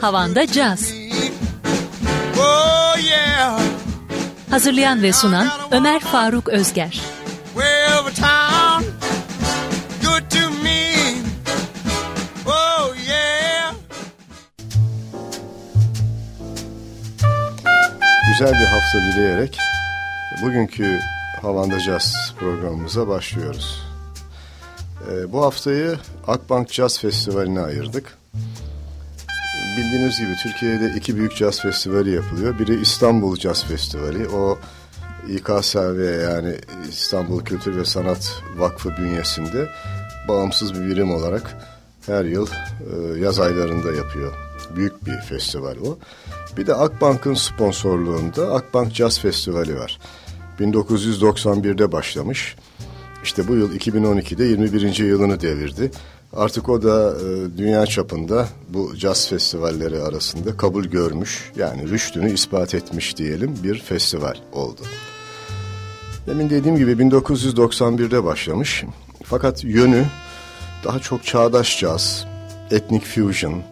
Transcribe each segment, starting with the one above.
Havanda Caz. Oh yeah, Hazırlayan ve sunan Ömer Faruk Özger. Oh yeah. Güzel bir hafta dileyerek bugünkü Havanda Jazz programımıza başlıyoruz. Ee, bu haftayı Akbank Jazz Festivali'ne ayırdık. Bildiğiniz gibi Türkiye'de iki büyük jazz festivali yapılıyor. Biri İstanbul Jazz Festivali. O İKSV yani İstanbul Kültür ve Sanat Vakfı bünyesinde bağımsız bir birim olarak her yıl e, yaz aylarında yapıyor. Büyük bir festival o. Bir de Akbank'ın sponsorluğunda Akbank Jazz Festivali var. 1991'de başlamış. İşte bu yıl 2012'de 21. yılını devirdi. Artık o da e, dünya çapında bu caz festivalleri arasında kabul görmüş yani rüştünü ispat etmiş diyelim bir festival oldu. Demin dediğim gibi 1991'de başlamış. Fakat yönü daha çok çağdaş caz, etnik fusion,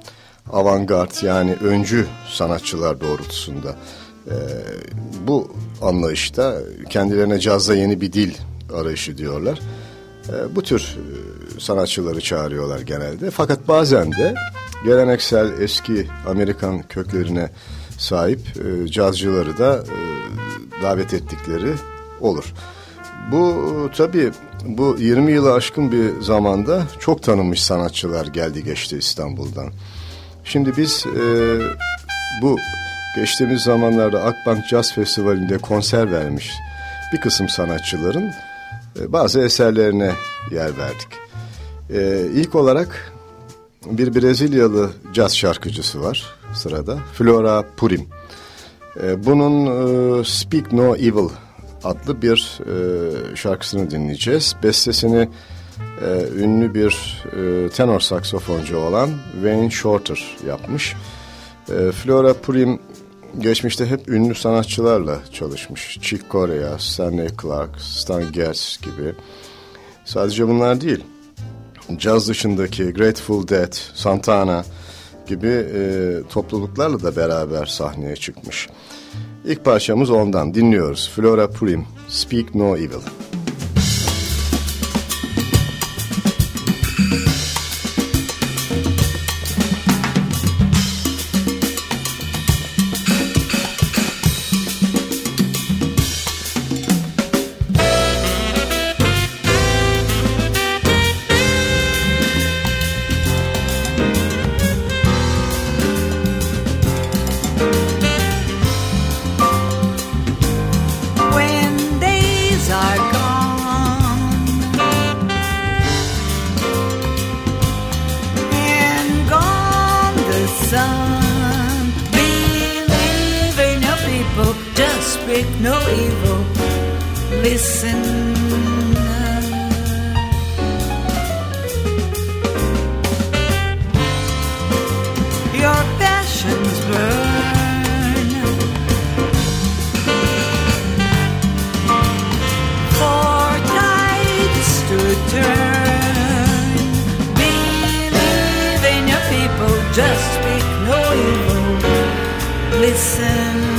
avantgard yani öncü sanatçılar doğrultusunda. Ee, bu anlayışta kendilerine cazda yeni bir dil arayışı diyorlar. Ee, bu tür e, sanatçıları çağırıyorlar genelde. Fakat bazen de geleneksel eski Amerikan köklerine sahip e, cazcıları da e, davet ettikleri olur. Bu tabii bu 20 yılı aşkın bir zamanda çok tanınmış sanatçılar geldi geçti İstanbul'dan. Şimdi biz e, bu geçtiğimiz zamanlarda Akbank Jazz Festivali'nde konser vermiş bir kısım sanatçıların e, bazı eserlerine yer verdik. E, ilk olarak bir Brezilyalı caz şarkıcısı var sırada. Flora Purim. E, bunun e, Speak No Evil adlı bir e, şarkısını dinleyeceğiz. Bestesini e, ünlü bir tenor saksofoncu olan Wayne Shorter yapmış. E, Flora Purim geçmişte hep ünlü sanatçılarla çalışmış. Chick Corea, Stanley Clark, Stan Getz gibi. Sadece bunlar değil. Caz dışındaki Grateful Dead, Santana gibi e, topluluklarla da beraber sahneye çıkmış. İlk parçamız ondan dinliyoruz. Flora Purim, Speak No Evil. To turn. Believe in your people, just speak no evil. Listen.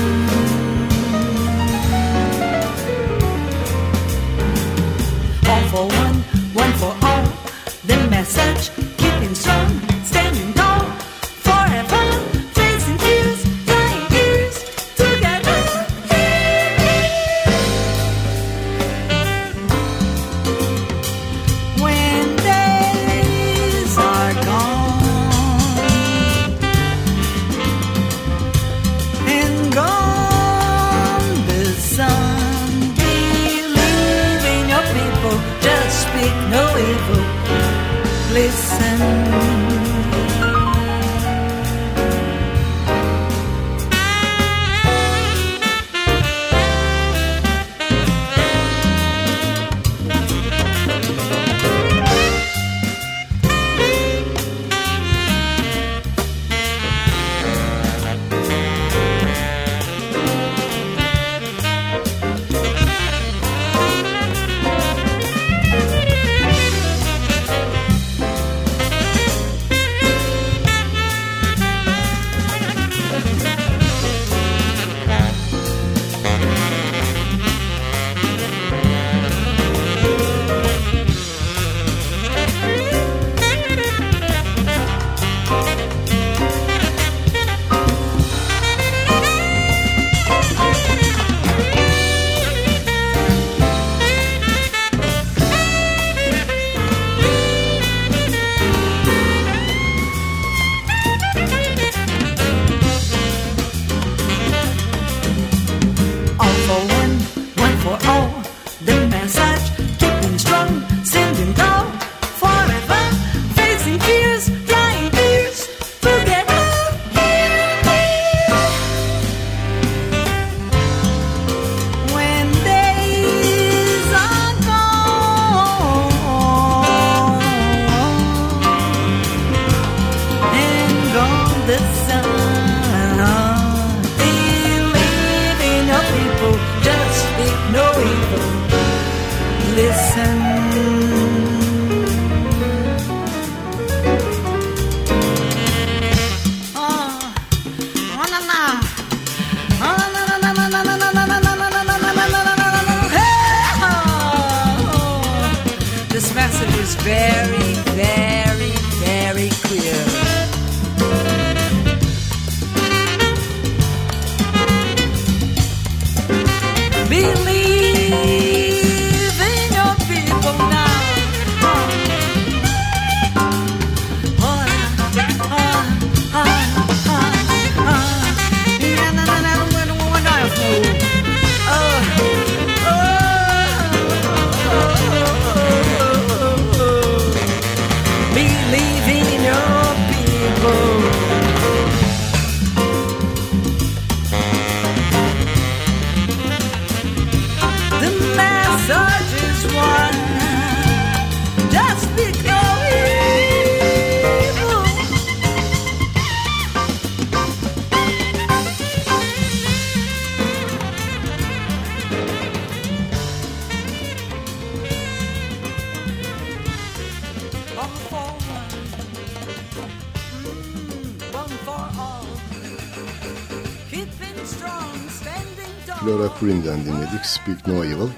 Flora Purin'den dinledik Speak No Evil.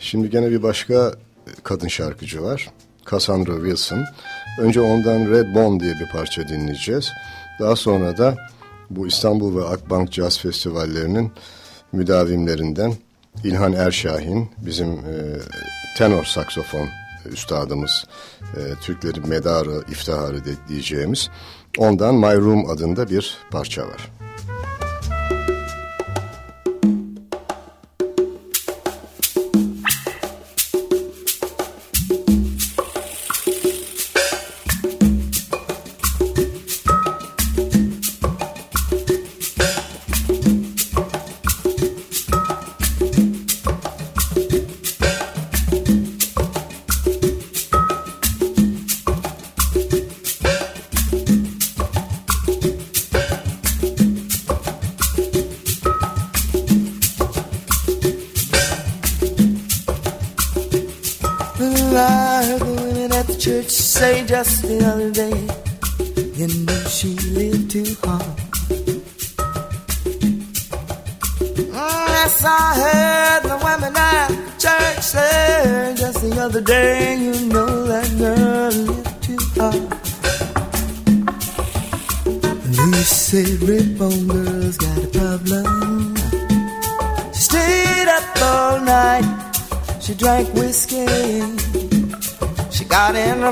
Şimdi gene bir başka kadın şarkıcı var. Cassandra Wilson. Önce ondan Red Bone diye bir parça dinleyeceğiz. Daha sonra da bu İstanbul ve Akbank Jazz Festivallerinin müdavimlerinden İlhan Erşahin, bizim e, tenor saksofon üstadımız, e, Türklerin medarı, iftiharı diyeceğimiz. Ondan My Room adında bir parça var.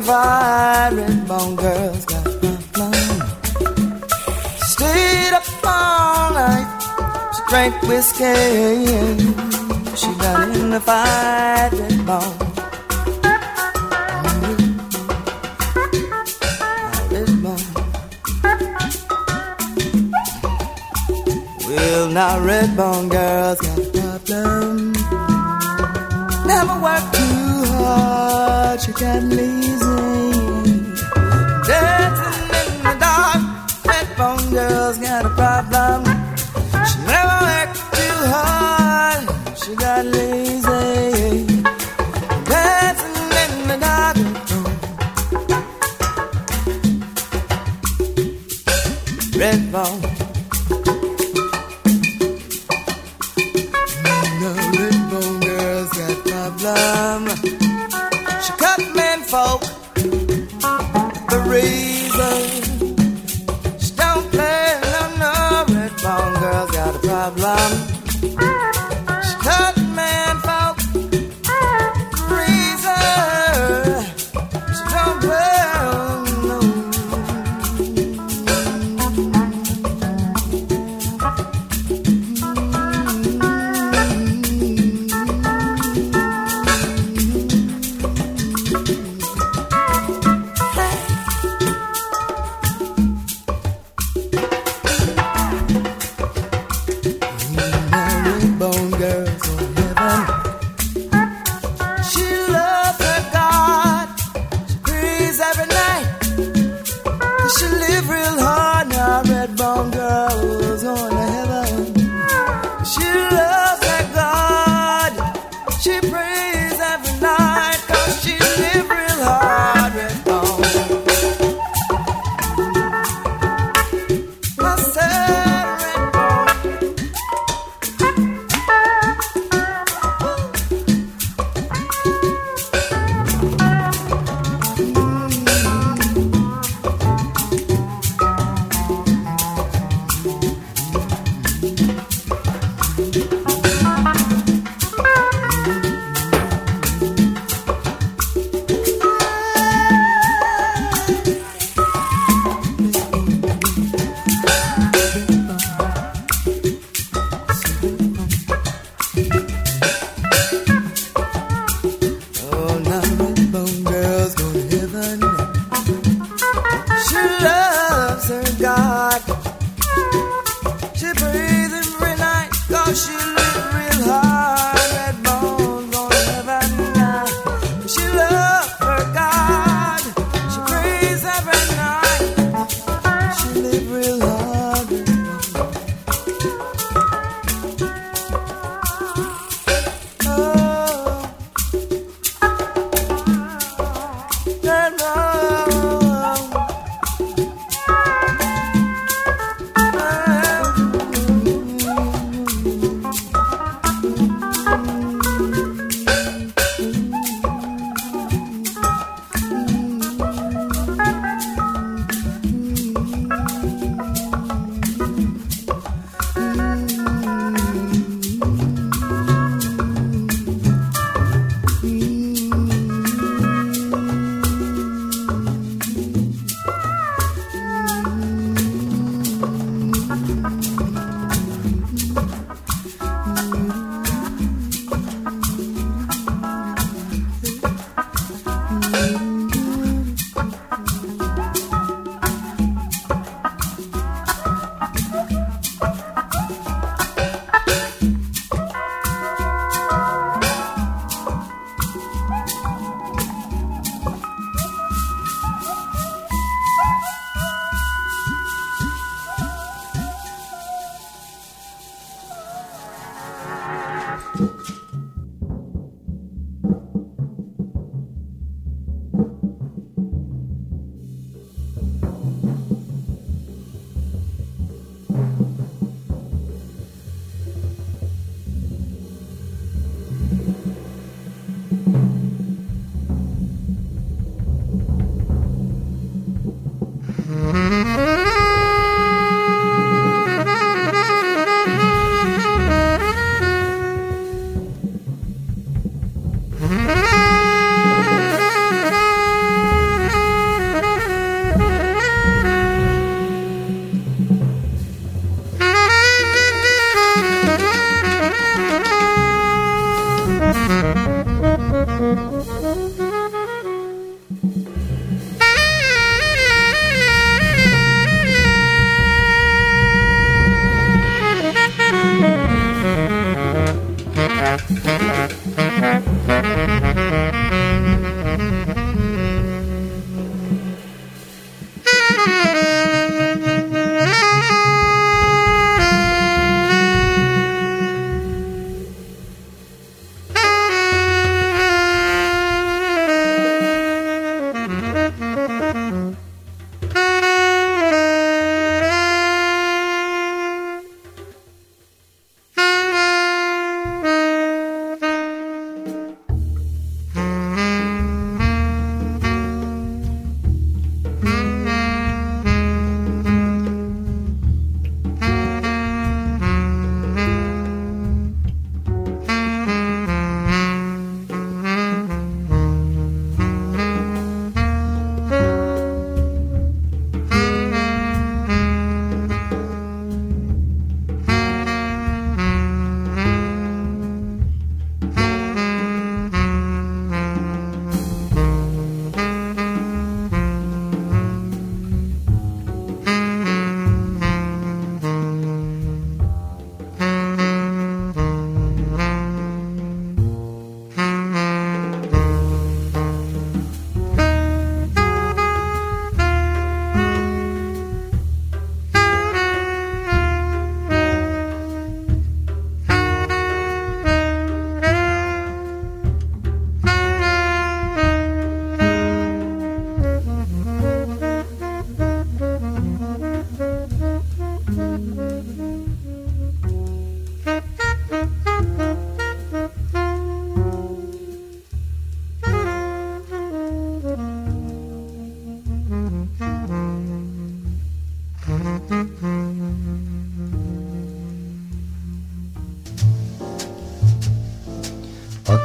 firing girls got my She Stayed up all night. She drank whiskey. She got in the firing bone. Well, now red bone girls got a problem. Never worked too hard, she got lazy.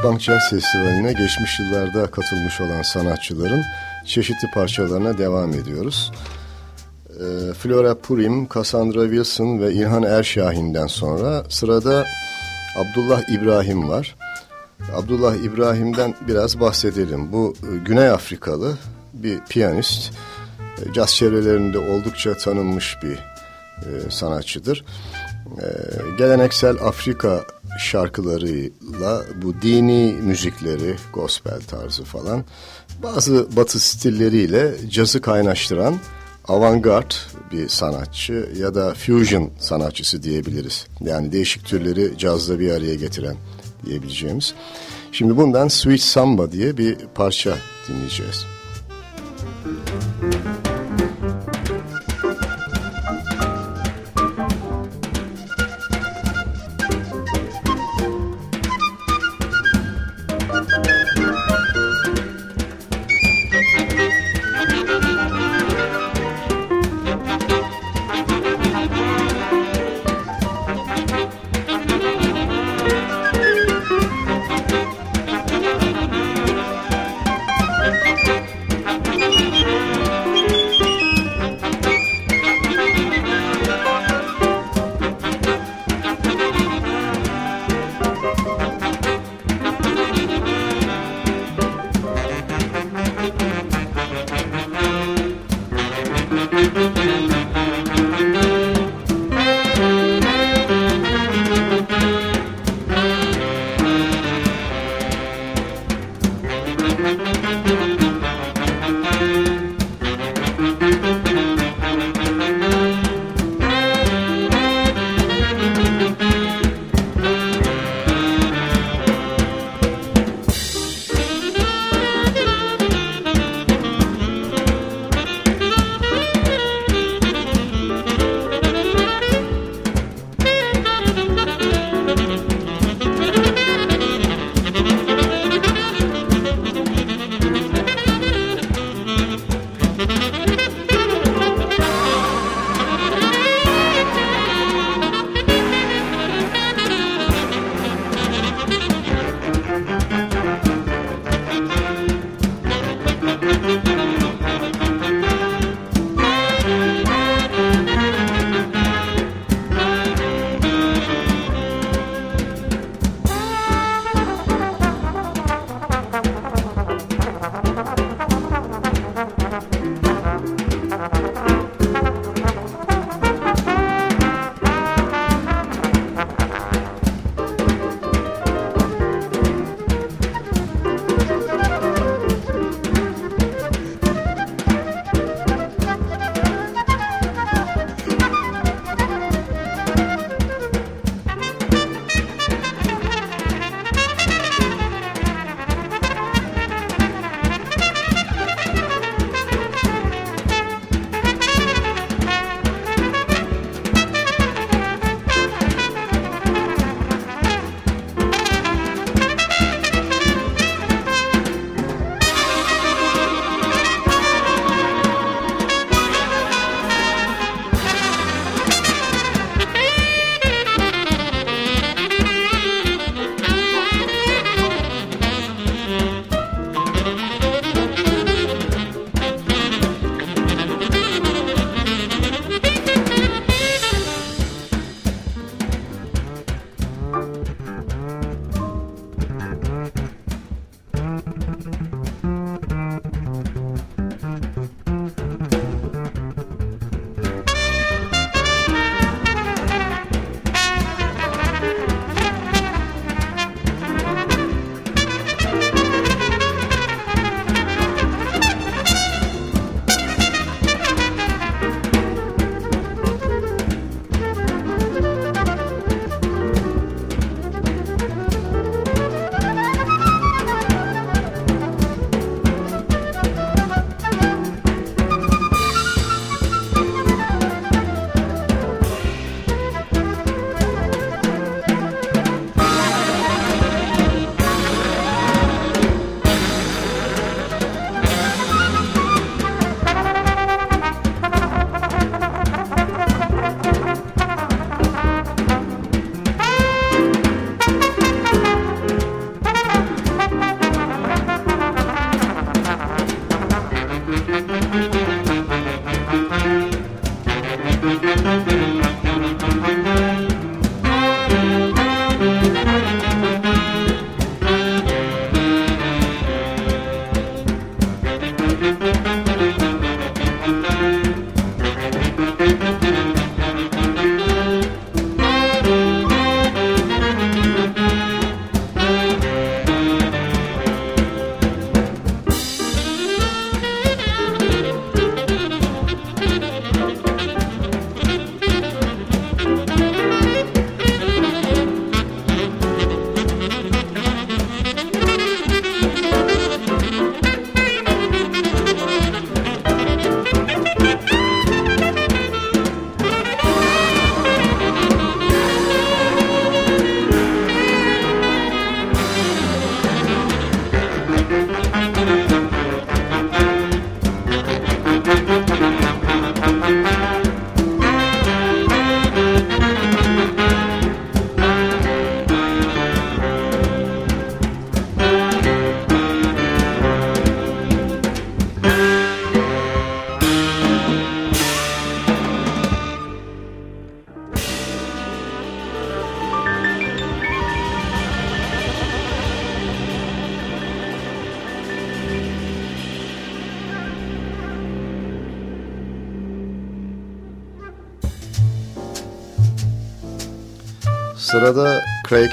Akbank Jazz Festivali'ne geçmiş yıllarda katılmış olan sanatçıların çeşitli parçalarına devam ediyoruz. Ee, Flora Purim, Cassandra Wilson ve İlhan Erşahin'den sonra sırada Abdullah İbrahim var. Abdullah İbrahim'den biraz bahsedelim. Bu e, Güney Afrikalı bir piyanist. E, caz çevrelerinde oldukça tanınmış bir e, sanatçıdır. Geleneksel Afrika şarkılarıyla bu dini müzikleri, gospel tarzı falan bazı batı stilleriyle cazı kaynaştıran avantgard bir sanatçı ya da fusion sanatçısı diyebiliriz. Yani değişik türleri cazla bir araya getiren diyebileceğimiz. Şimdi bundan Sweet Samba diye bir parça dinleyeceğiz. Müzik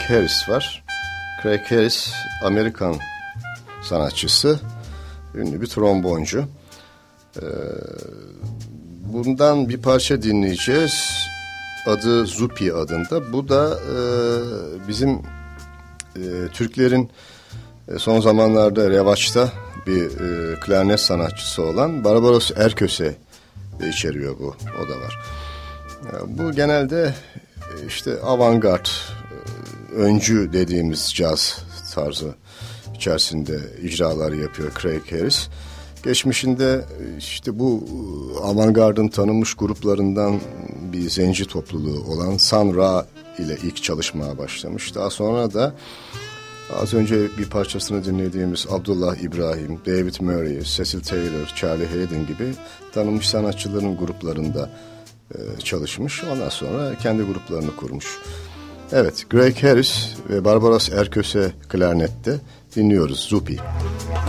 Harris var. Craig Harris Amerikan sanatçısı. Ünlü bir tromboncu. Ee, bundan bir parça dinleyeceğiz. Adı Zupi adında. Bu da e, bizim e, Türklerin e, son zamanlarda revaçta bir e, klarnet sanatçısı olan Barbaros Erköse içeriyor bu. O da var. Bu genelde işte avantgard, öncü dediğimiz caz tarzı içerisinde icralar yapıyor Craig Harris. Geçmişinde e, işte bu avantgardın tanınmış gruplarından bir zenci topluluğu olan Sun Ra ile ilk çalışmaya başlamış. Daha sonra da az önce bir parçasını dinlediğimiz Abdullah İbrahim, David Murray, Cecil Taylor, Charlie Hayden gibi tanınmış sanatçıların gruplarında e, çalışmış. Ondan sonra kendi gruplarını kurmuş. Evet, Greg Harris ve Barbaros Erköse klarnette dinliyoruz Zupi. Zupi.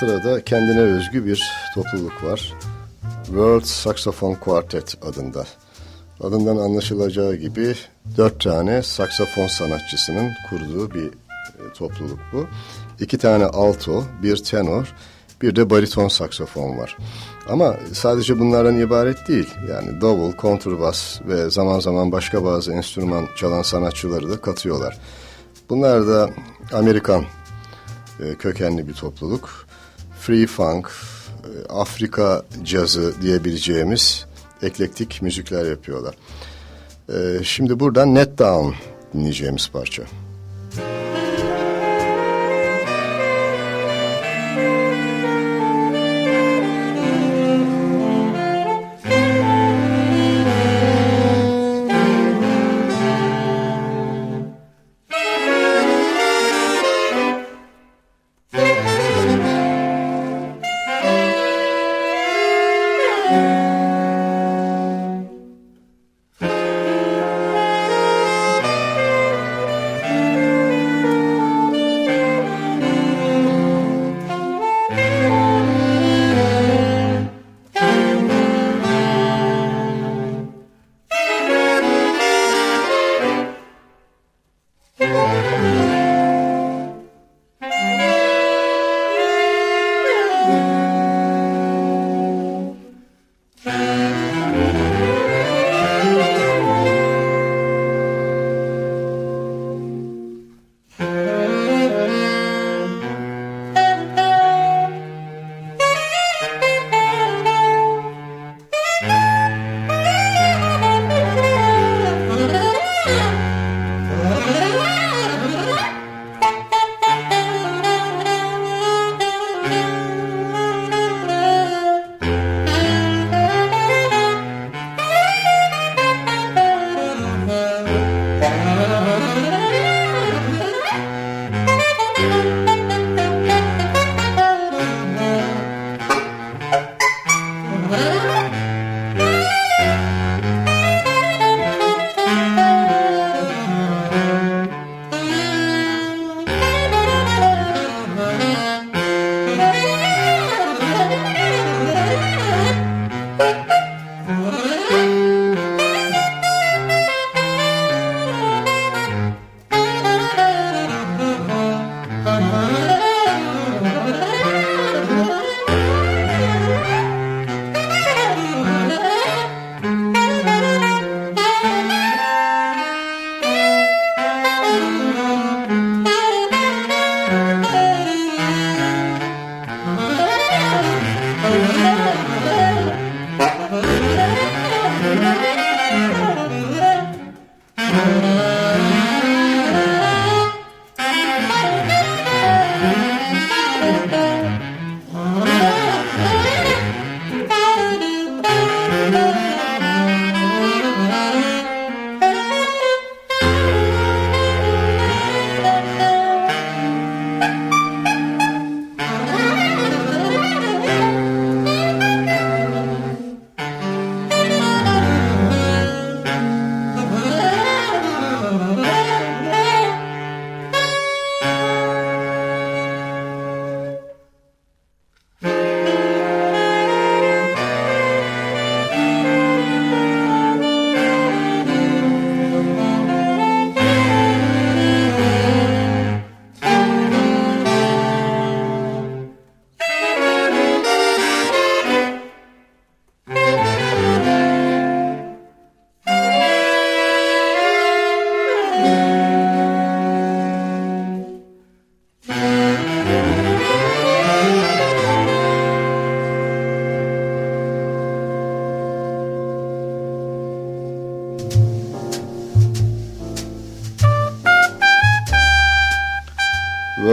Sırada kendine özgü bir topluluk var. World Saxophone Quartet adında. Adından anlaşılacağı gibi dört tane saksafon sanatçısının kurduğu bir e, topluluk bu. İki tane alto, bir tenor, bir de bariton saksafon var. Ama sadece bunlardan ibaret değil. Yani davul, kontrbas ve zaman zaman başka bazı enstrüman çalan sanatçıları da katıyorlar. Bunlar da Amerikan e, kökenli bir topluluk. Free funk, Afrika cazı diyebileceğimiz eklektik müzikler yapıyorlar. E, şimdi buradan Net Down dinleyeceğimiz parça.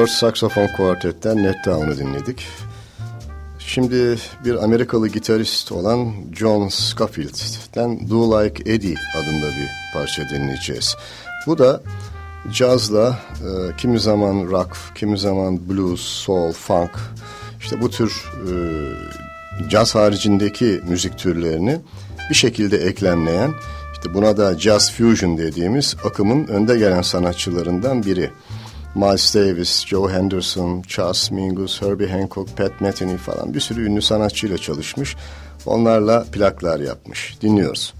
World Saxophone Quartet'ten Net Down'u dinledik. Şimdi bir Amerikalı gitarist olan John Scofield'den Do Like Eddie adında bir parça dinleyeceğiz. Bu da cazla e, kimi zaman rock, kimi zaman blues, soul, funk işte bu tür e, caz haricindeki müzik türlerini bir şekilde eklemleyen işte buna da jazz fusion dediğimiz akımın önde gelen sanatçılarından biri. Miles Davis, Joe Henderson, Charles Mingus, Herbie Hancock, Pat Metheny falan bir sürü ünlü sanatçıyla çalışmış. Onlarla plaklar yapmış. Dinliyoruz.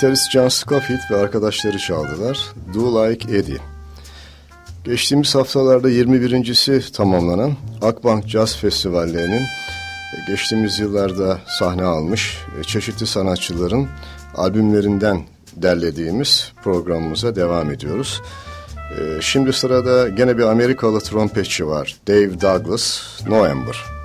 Gitarist John Scofield ve arkadaşları çaldılar. Do Like Eddie. Geçtiğimiz haftalarda 21.si tamamlanan Akbank Jazz Festivallerinin geçtiğimiz yıllarda sahne almış çeşitli sanatçıların albümlerinden derlediğimiz programımıza devam ediyoruz. Ee, şimdi sırada gene bir Amerikalı trompetçi var. Dave Douglas, November.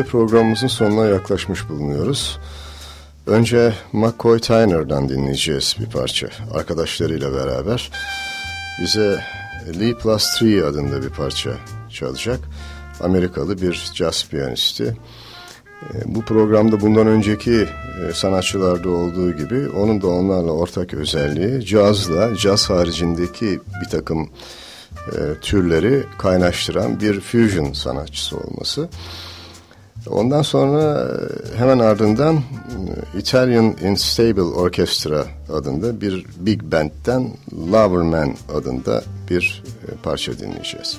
Böylece programımızın sonuna yaklaşmış bulunuyoruz. Önce McCoy Tyner'dan dinleyeceğiz bir parça. Arkadaşlarıyla beraber bize Lee Plus 3 adında bir parça çalacak. Amerikalı bir jazz piyanisti. E, bu programda bundan önceki e, sanatçılarda olduğu gibi onun da onlarla ortak özelliği cazla, caz haricindeki bir takım e, türleri kaynaştıran bir fusion sanatçısı olması. Ondan sonra hemen ardından Italian Instable Orchestra adında bir big band'den Loverman adında bir parça dinleyeceğiz.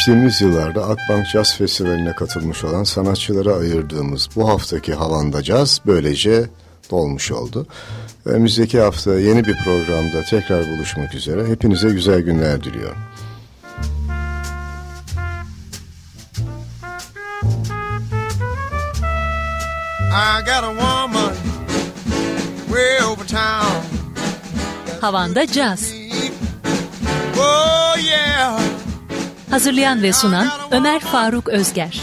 Geçtiğimiz yıllarda Akbank Jazz Festivali'ne katılmış olan sanatçılara ayırdığımız bu haftaki Havanda Caz böylece dolmuş oldu. Önümüzdeki hafta yeni bir programda tekrar buluşmak üzere. Hepinize güzel günler diliyorum. Havanda Caz. Hazırlayan ve sunan Ömer Faruk Özger.